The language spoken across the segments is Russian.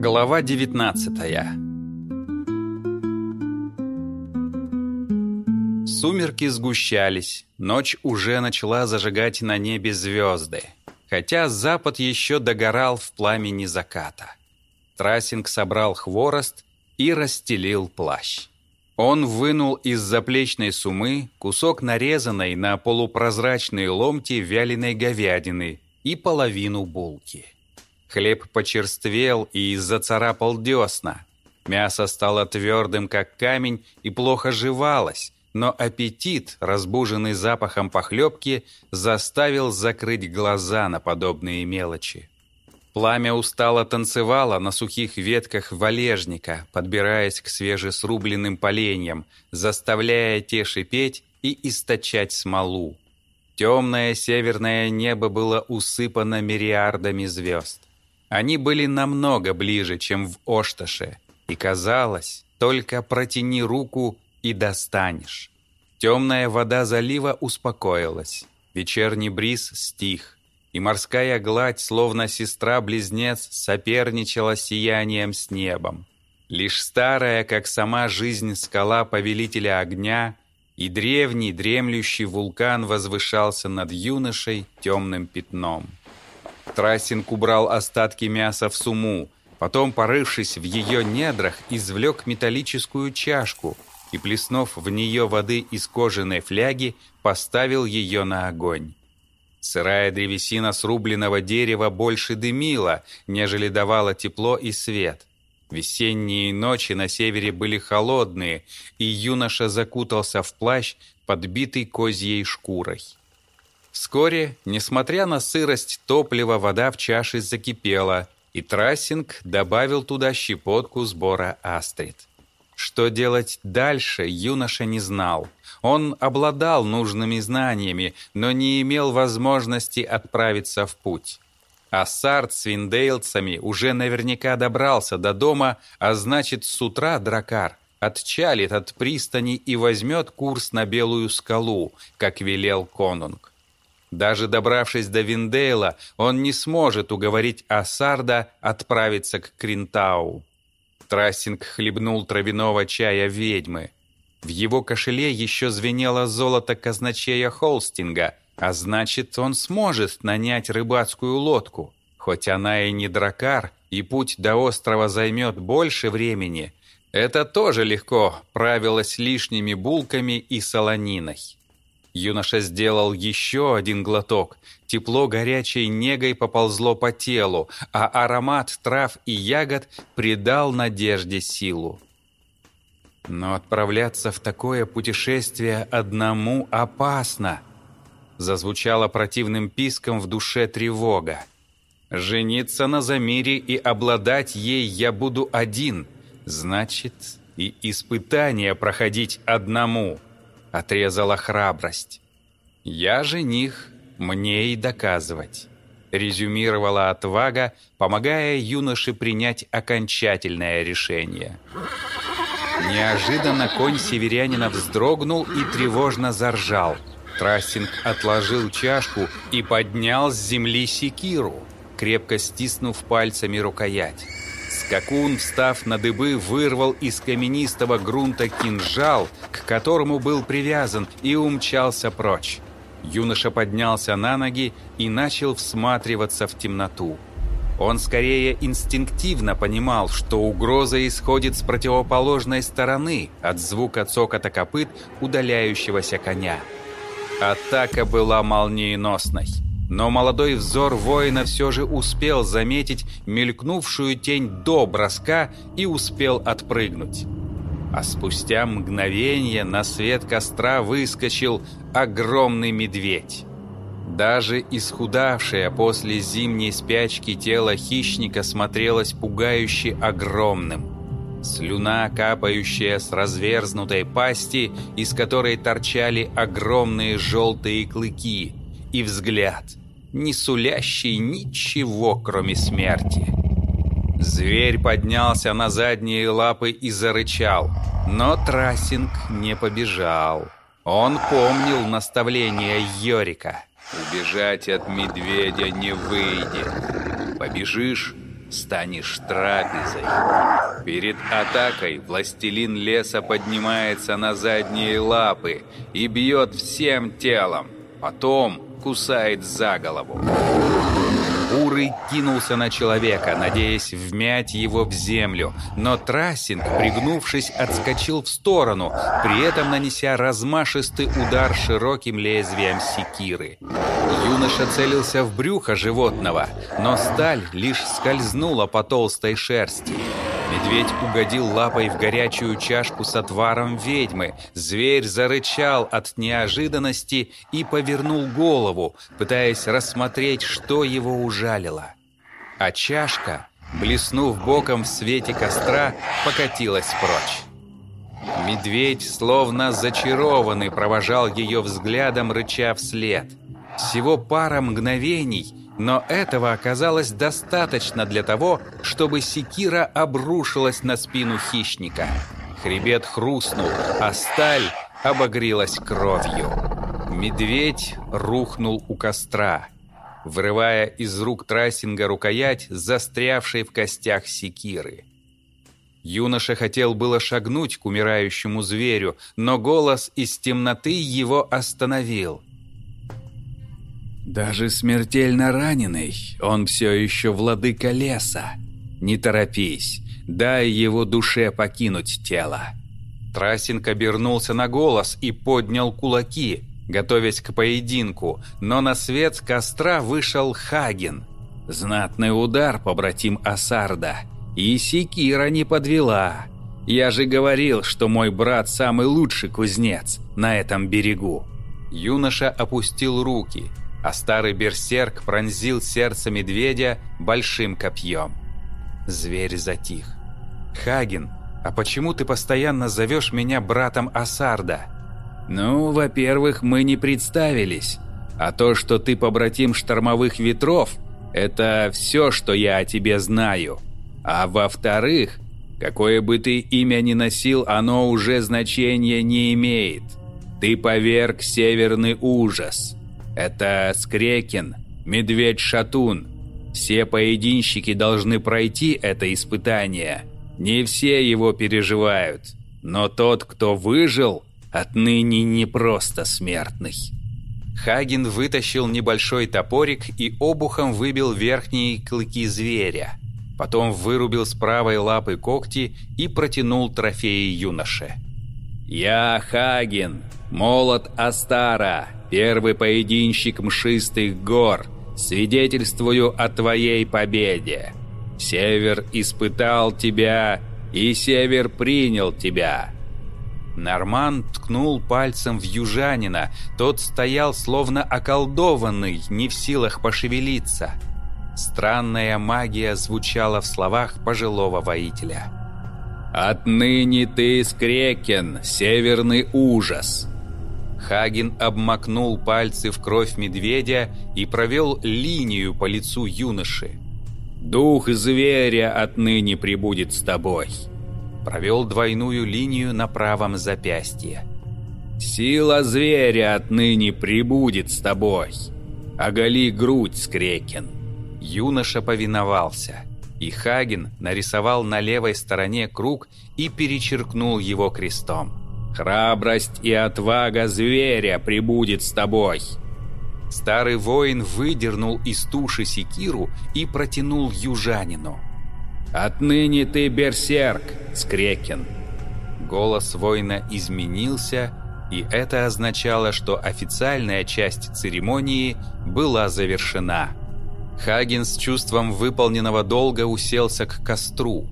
Глава 19 Сумерки сгущались, ночь уже начала зажигать на небе звезды, хотя запад еще догорал в пламени заката. Трассинг собрал хворост и расстелил плащ. Он вынул из заплечной сумы кусок нарезанной на полупрозрачные ломти вяленой говядины и половину булки. Хлеб почерствел и зацарапал десна. Мясо стало твердым, как камень, и плохо жевалось, но аппетит, разбуженный запахом похлебки, заставил закрыть глаза на подобные мелочи. Пламя устало танцевало на сухих ветках валежника, подбираясь к свежесрубленным поленьям, заставляя те шипеть и источать смолу. Темное северное небо было усыпано мириардами звезд. Они были намного ближе, чем в Ошташе, и казалось, только протяни руку и достанешь. Темная вода залива успокоилась, вечерний бриз стих, и морская гладь, словно сестра-близнец, соперничала сиянием с небом. Лишь старая, как сама жизнь, скала повелителя огня и древний дремлющий вулкан возвышался над юношей темным пятном. Трассинг убрал остатки мяса в суму, потом, порывшись в ее недрах, извлек металлическую чашку и, плеснув в нее воды из кожаной фляги, поставил ее на огонь. Сырая древесина срубленного дерева больше дымила, нежели давала тепло и свет. Весенние ночи на севере были холодные, и юноша закутался в плащ, подбитый козьей шкурой. Вскоре, несмотря на сырость топлива, вода в чаше закипела, и Трассинг добавил туда щепотку сбора астрид. Что делать дальше, юноша не знал. Он обладал нужными знаниями, но не имел возможности отправиться в путь. Ассард с виндейлцами уже наверняка добрался до дома, а значит, с утра Дракар отчалит от пристани и возьмет курс на Белую скалу, как велел конунг. Даже добравшись до Виндейла, он не сможет уговорить Асарда отправиться к Кринтау. Трассинг хлебнул травяного чая ведьмы. В его кошеле еще звенело золото казначея Холстинга, а значит, он сможет нанять рыбацкую лодку. Хоть она и не дракар, и путь до острова займет больше времени, это тоже легко правилось лишними булками и солониной. Юноша сделал еще один глоток. Тепло горячей негой поползло по телу, а аромат трав и ягод придал надежде силу. Но отправляться в такое путешествие одному опасно. Зазвучала противным писком в душе тревога. Жениться на Замире и обладать ей я буду один. Значит, и испытания проходить одному – отрезала храбрость. «Я жених, мне и доказывать», — резюмировала отвага, помогая юноше принять окончательное решение. Неожиданно конь северянина вздрогнул и тревожно заржал. Трассинг отложил чашку и поднял с земли секиру, крепко стиснув пальцами рукоять. Скакун, встав на дыбы, вырвал из каменистого грунта кинжал, к которому был привязан, и умчался прочь. Юноша поднялся на ноги и начал всматриваться в темноту. Он скорее инстинктивно понимал, что угроза исходит с противоположной стороны от звука цокота копыт удаляющегося коня. Атака была молниеносной. Но молодой взор воина все же успел заметить мелькнувшую тень до броска и успел отпрыгнуть. А спустя мгновение на свет костра выскочил огромный медведь. Даже исхудавшее после зимней спячки тело хищника смотрелось пугающе огромным. Слюна, капающая с разверзнутой пасти, из которой торчали огромные желтые клыки, и взгляд – не сулящий ничего, кроме смерти. Зверь поднялся на задние лапы и зарычал, но Трассинг не побежал. Он помнил наставление Йорика. Убежать от медведя не выйдет. Побежишь — станешь трапезой. Перед атакой властелин леса поднимается на задние лапы и бьет всем телом. Потом кусает за голову. Бурый кинулся на человека, надеясь вмять его в землю, но Трассинг, пригнувшись, отскочил в сторону, при этом нанеся размашистый удар широким лезвием секиры. Юноша целился в брюхо животного, но сталь лишь скользнула по толстой шерсти. Медведь угодил лапой в горячую чашку с отваром ведьмы. Зверь зарычал от неожиданности и повернул голову, пытаясь рассмотреть, что его ужалило. А чашка, блеснув боком в свете костра, покатилась прочь. Медведь, словно зачарованный, провожал ее взглядом, рыча вслед. Всего пара мгновений — но этого оказалось достаточно для того, чтобы секира обрушилась на спину хищника. Хребет хрустнул, а сталь обогрелась кровью. Медведь рухнул у костра, вырывая из рук трассинга рукоять, застрявшей в костях секиры. Юноша хотел было шагнуть к умирающему зверю, но голос из темноты его остановил – даже смертельно раненый, он все еще владыка леса. Не торопись, дай его душе покинуть тело. Трасинг обернулся на голос и поднял кулаки, готовясь к поединку, но на свет костра вышел Хаген. Знатный удар, побратим Асарда. И Секира не подвела. Я же говорил, что мой брат самый лучший кузнец на этом берегу. Юноша опустил руки – а старый берсерк пронзил сердце медведя большим копьем. Зверь затих. «Хаген, а почему ты постоянно зовешь меня братом Асарда?» «Ну, во-первых, мы не представились. А то, что ты побратим штормовых ветров, это все, что я о тебе знаю. А во-вторых, какое бы ты имя ни носил, оно уже значения не имеет. Ты поверг северный ужас». Это Скрекин, Медведь-Шатун. Все поединщики должны пройти это испытание. Не все его переживают. Но тот, кто выжил, отныне не просто смертный. Хаген вытащил небольшой топорик и обухом выбил верхние клыки зверя. Потом вырубил с правой лапы когти и протянул трофеи юноше. «Я Хаген, молот Астара, первый поединщик мшистых гор, свидетельствую о твоей победе. Север испытал тебя, и Север принял тебя». Норман ткнул пальцем в южанина. Тот стоял словно околдованный, не в силах пошевелиться. Странная магия звучала в словах пожилого воителя. «Отныне ты скрекен, северный ужас. Хаген обмакнул пальцы в кровь медведя и провел линию по лицу юноши. «Дух зверя отныне прибудет с тобой!» Провел двойную линию на правом запястье. «Сила зверя отныне прибудет с тобой!» «Оголи грудь, Скрекин!» Юноша повиновался, и Хаген нарисовал на левой стороне круг и перечеркнул его крестом. Храбрость и отвага зверя прибудет с тобой!» Старый воин выдернул из туши секиру и протянул южанину. «Отныне ты берсерк, Скрекин!» Голос воина изменился, и это означало, что официальная часть церемонии была завершена. Хаген с чувством выполненного долга уселся к костру.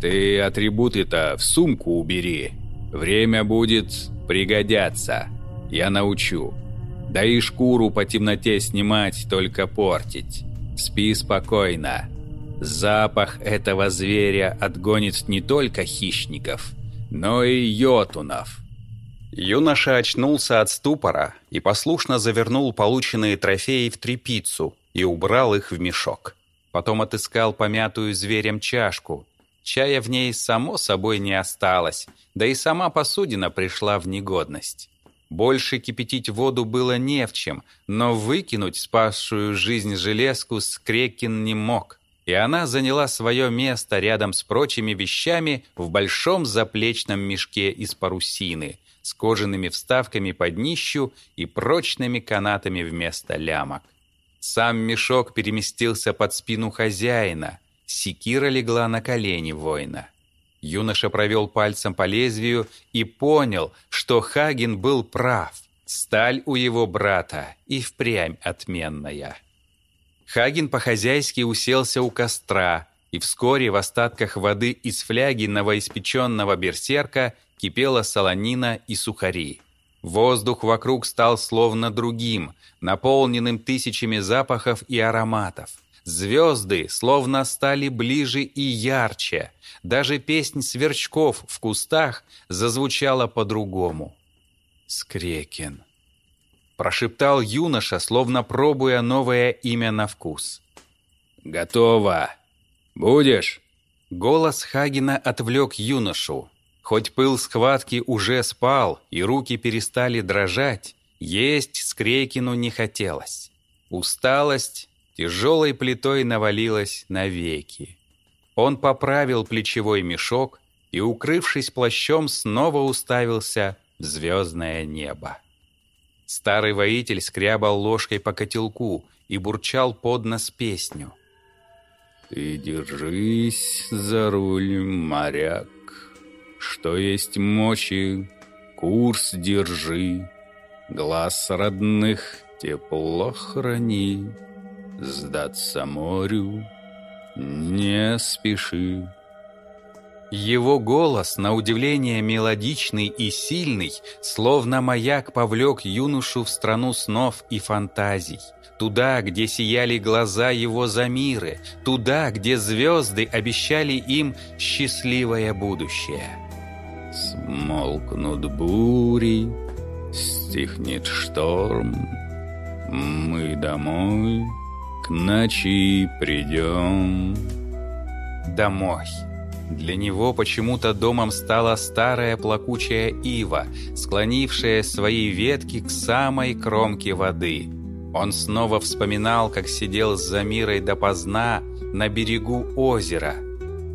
«Ты атрибуты-то в сумку убери», Время будет пригодятся. Я научу. Да и шкуру по темноте снимать, только портить. Спи спокойно. Запах этого зверя отгонит не только хищников, но и йотунов. Юноша очнулся от ступора и послушно завернул полученные трофеи в трепицу и убрал их в мешок. Потом отыскал помятую зверем чашку, Чая в ней, само собой, не осталось, да и сама посудина пришла в негодность. Больше кипятить воду было не в чем, но выкинуть спасшую жизнь железку Скрекин не мог, и она заняла свое место рядом с прочими вещами в большом заплечном мешке из парусины с кожаными вставками под днищу и прочными канатами вместо лямок. Сам мешок переместился под спину хозяина, секира легла на колени воина. Юноша провел пальцем по лезвию и понял, что Хаген был прав. Сталь у его брата и впрямь отменная. Хаген по-хозяйски уселся у костра, и вскоре в остатках воды из фляги новоиспеченного берсерка кипела солонина и сухари. Воздух вокруг стал словно другим, наполненным тысячами запахов и ароматов. Звезды словно стали ближе и ярче. Даже песнь сверчков в кустах зазвучала по-другому. «Скрекин», — прошептал юноша, словно пробуя новое имя на вкус. «Готово. Будешь?» Голос Хагена отвлек юношу. Хоть пыл схватки уже спал, и руки перестали дрожать, есть Скрекину не хотелось. Усталость тяжелой плитой навалилась на веки. Он поправил плечевой мешок и, укрывшись плащом, снова уставился в звездное небо. Старый воитель скрябал ложкой по котелку и бурчал под нос песню. «Ты держись за руль, моряк, что есть мочи, курс держи, глаз родных тепло храни» сдаться морю не спеши. Его голос, на удивление мелодичный и сильный, словно маяк повлек юношу в страну снов и фантазий. Туда, где сияли глаза его за миры, туда, где звезды обещали им счастливое будущее. Смолкнут бури, стихнет шторм, мы домой к ночи придем. Домой. Для него почему-то домом стала старая плакучая ива, склонившая свои ветки к самой кромке воды. Он снова вспоминал, как сидел с Замирой допоздна на берегу озера.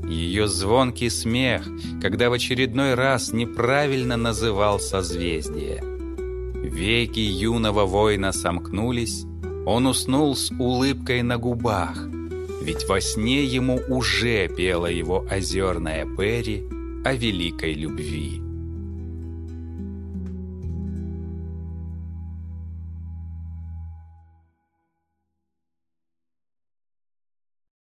Ее звонкий смех, когда в очередной раз неправильно называл созвездие. Веки юного воина сомкнулись, он уснул с улыбкой на губах, ведь во сне ему уже пела его озерная Перри о великой любви.